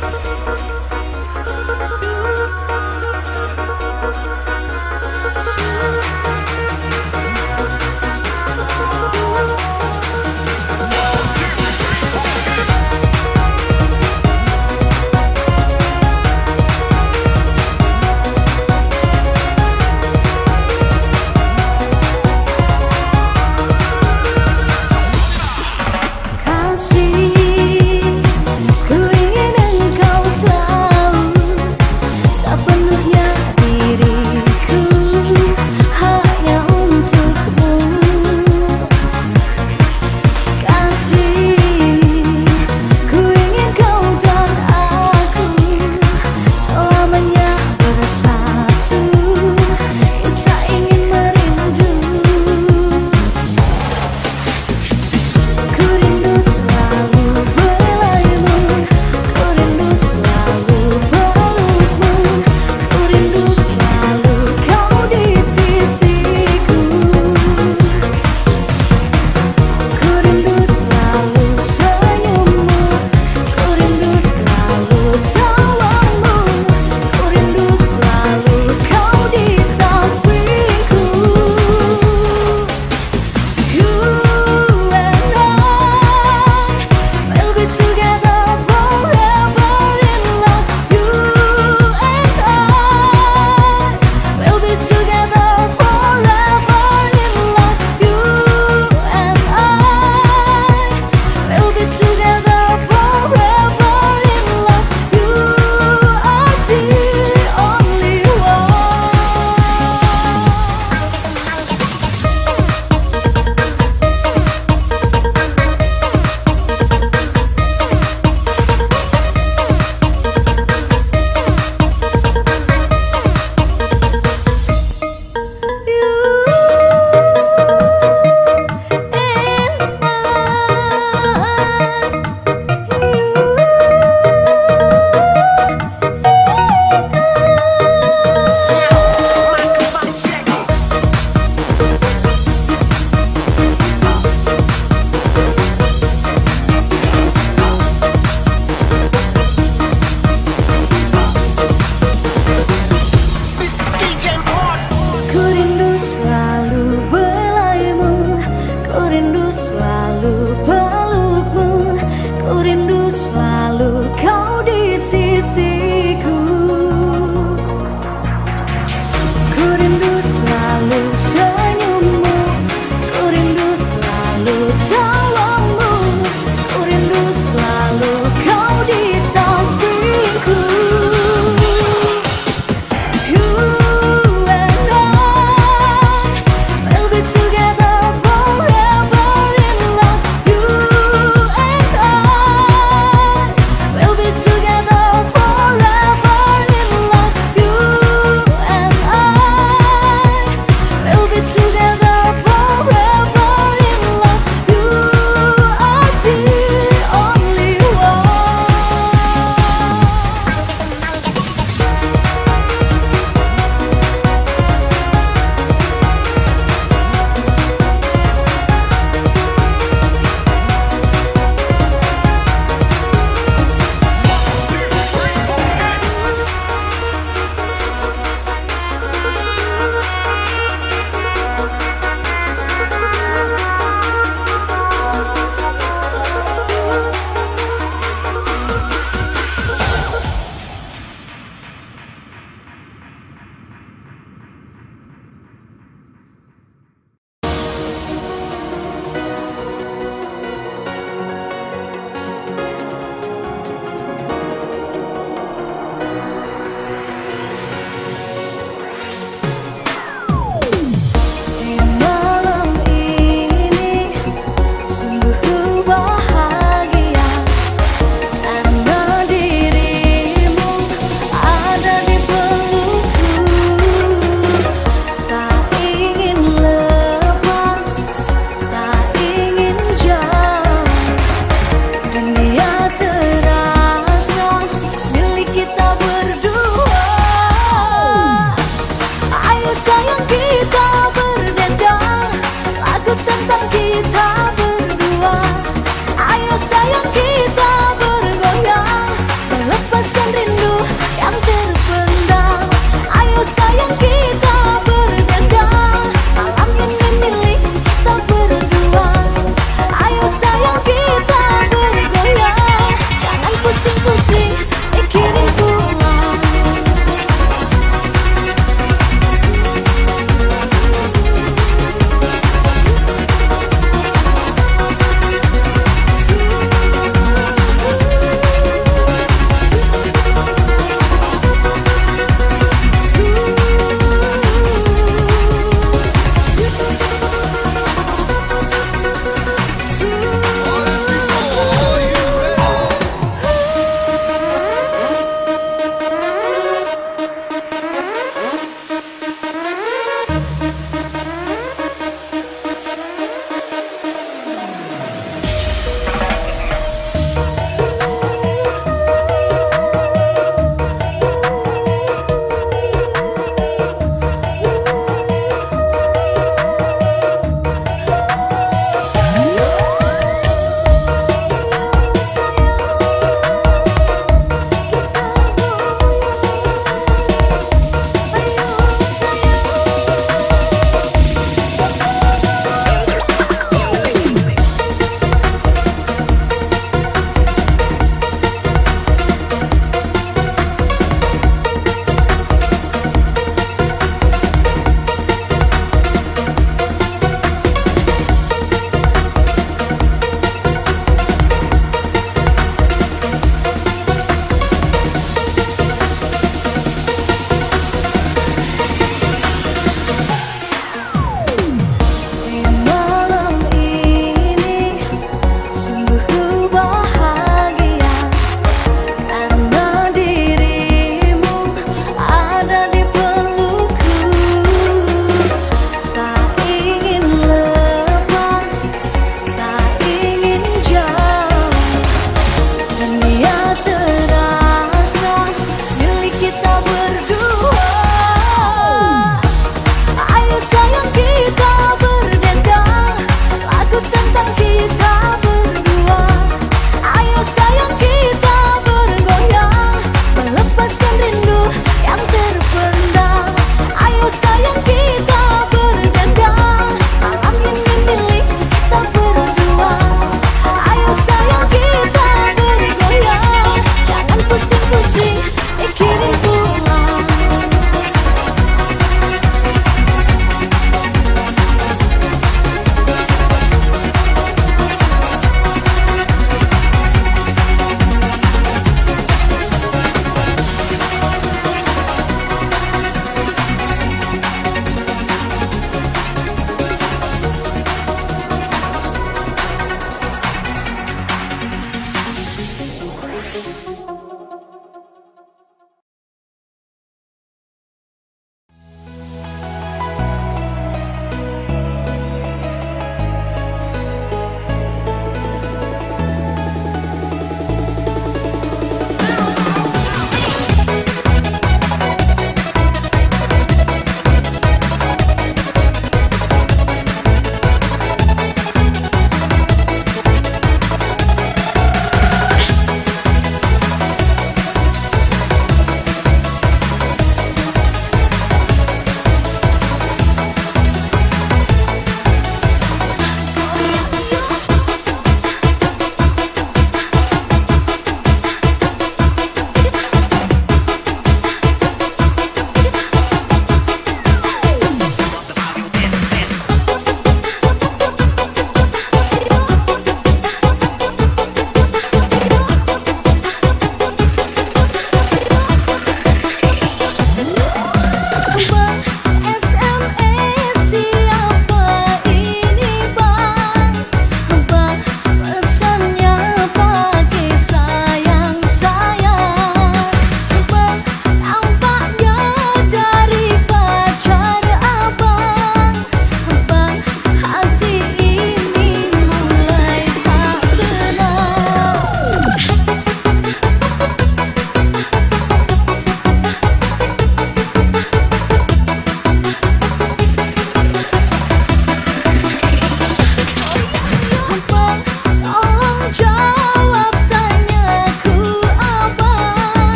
forever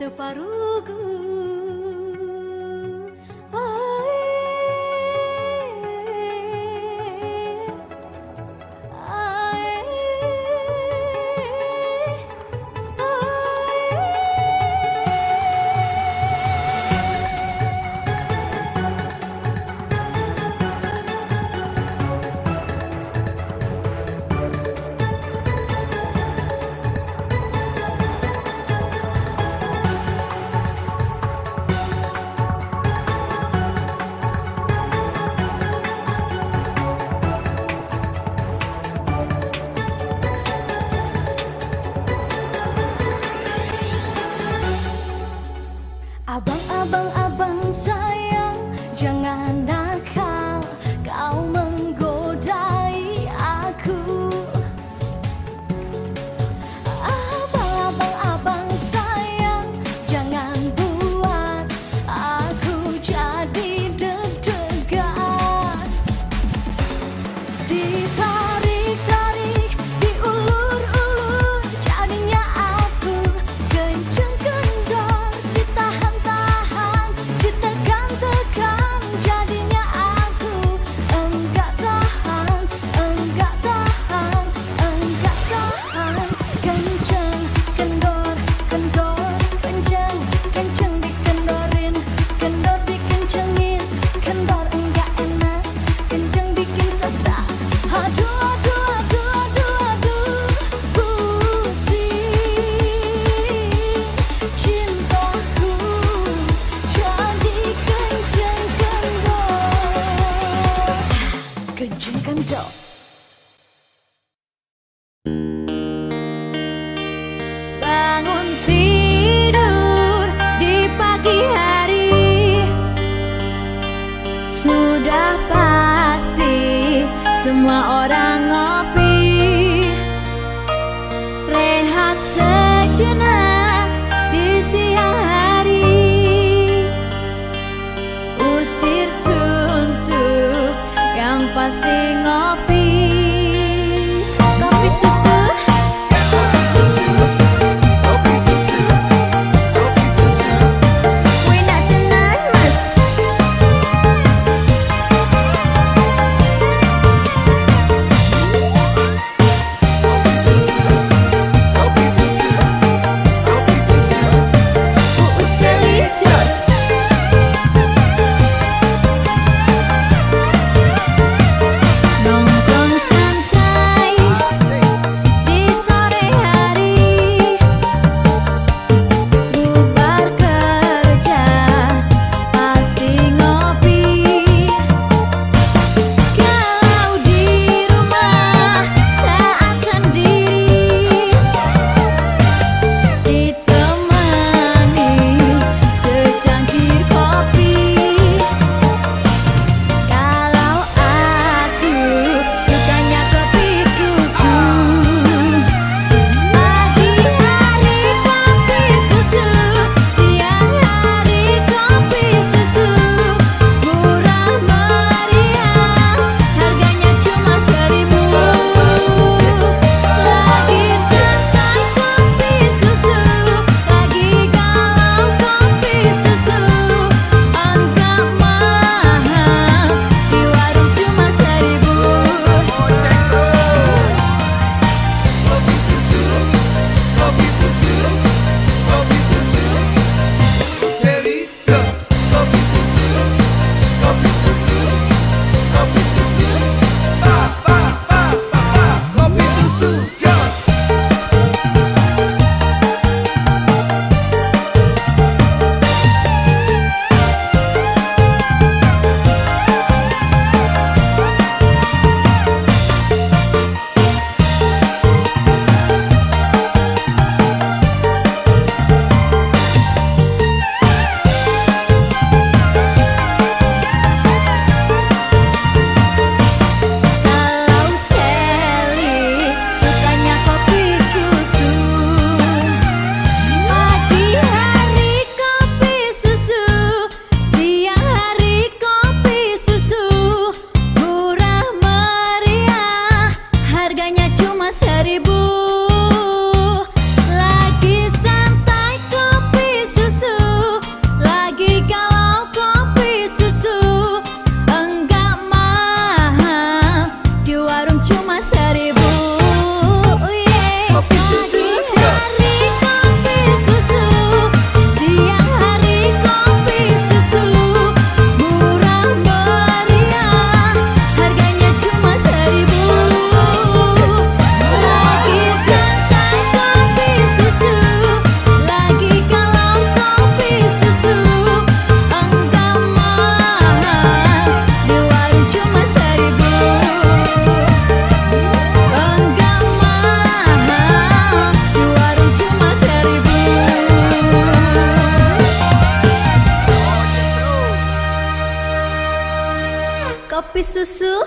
teu parugo susu